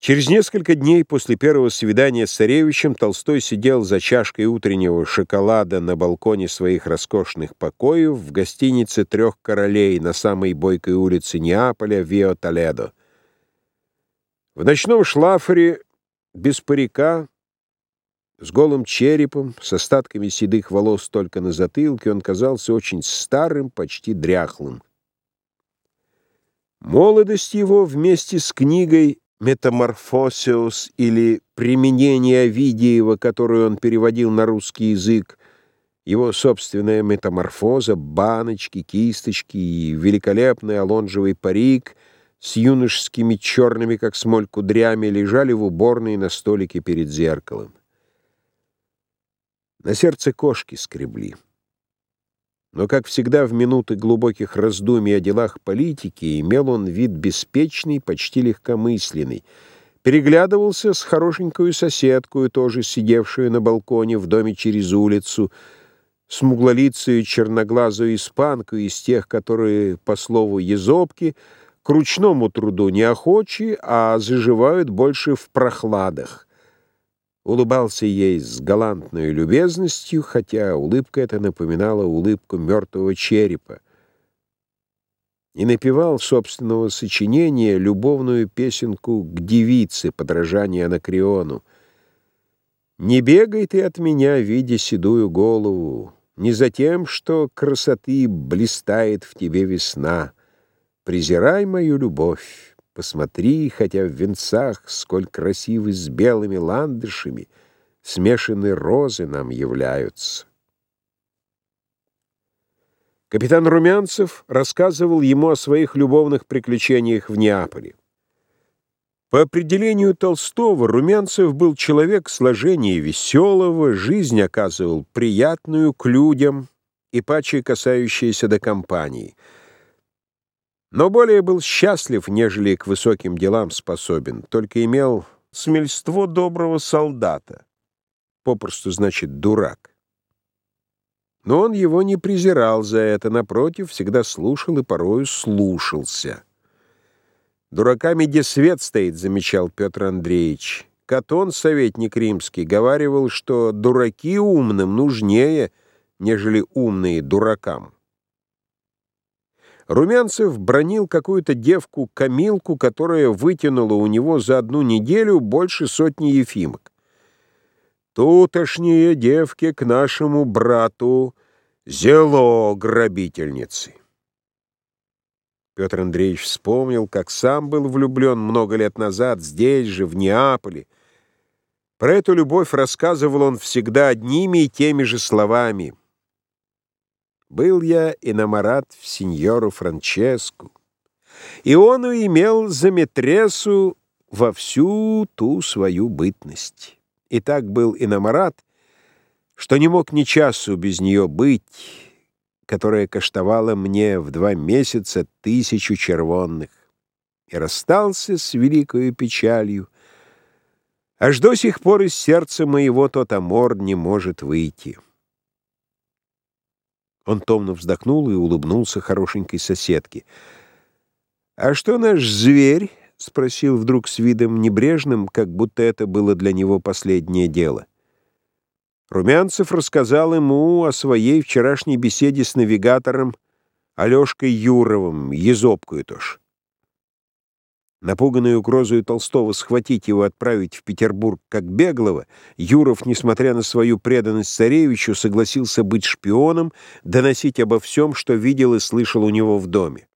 Через несколько дней после первого свидания с царевичем Толстой сидел за чашкой утреннего шоколада на балконе своих роскошных покоев в гостинице «Трех королей» на самой бойкой улице Неаполя, Вио Толедо. В ночном шлафоре, без парика, с голым черепом, с остатками седых волос только на затылке, он казался очень старым, почти дряхлым. Молодость его вместе с книгой «Метаморфосиус» или «Применение Овидиева», которую он переводил на русский язык, его собственная метаморфоза, баночки, кисточки и великолепный алонжевый парик с юношескими черными, как смоль, кудрями лежали в уборной на столике перед зеркалом. На сердце кошки скребли. Но, как всегда, в минуты глубоких раздумий о делах политики имел он вид беспечный, почти легкомысленный. Переглядывался с хорошенькую соседкою, тоже сидевшую на балконе в доме через улицу, смуглолицую черноглазую испанку из тех, которые, по слову Езопки, к ручному труду неохочи, а заживают больше в прохладах улыбался ей с галантной любезностью, хотя улыбка эта напоминала улыбку мертвого черепа, и напевал собственного сочинения любовную песенку к девице, подражание Анакреону. «Не бегай ты от меня, видя седую голову, не за тем, что красоты блистает в тебе весна, презирай мою любовь». Посмотри, хотя в венцах, сколь красивы с белыми ландышами, смешанные розы нам являются. Капитан Румянцев рассказывал ему о своих любовных приключениях в Неаполе. По определению Толстого, Румянцев был человек сложения веселого, жизнь оказывал приятную к людям и паче касающиеся до компании — но более был счастлив, нежели к высоким делам способен, только имел смельство доброго солдата, попросту значит дурак. Но он его не презирал за это, напротив, всегда слушал и порою слушался. «Дураками где свет стоит», — замечал Петр Андреевич. Катон, советник римский, говаривал, что дураки умным нужнее, нежели умные дуракам. Румянцев бронил какую-то девку-камилку, которая вытянула у него за одну неделю больше сотни ефимок. «Тутошние девки к нашему брату зело грабительницы». Петр Андреевич вспомнил, как сам был влюблен много лет назад здесь же, в Неаполе. Про эту любовь рассказывал он всегда одними и теми же словами — был я иномарат в сеньору Франческу, и он имел за метресу во всю ту свою бытность. И так был иномарат, что не мог ни часу без нее быть, которая коштовала мне в два месяца тысячу червонных, и расстался с великою печалью, аж до сих пор из сердца моего тот амор не может выйти». Он томно вздохнул и улыбнулся хорошенькой соседке. «А что наш зверь?» — спросил вдруг с видом небрежным, как будто это было для него последнее дело. Румянцев рассказал ему о своей вчерашней беседе с навигатором Алешкой Юровым, Езопкою тоже. Напуганный угрозой Толстого схватить его и отправить в Петербург как беглого, Юров, несмотря на свою преданность царевичу, согласился быть шпионом, доносить обо всем, что видел и слышал у него в доме.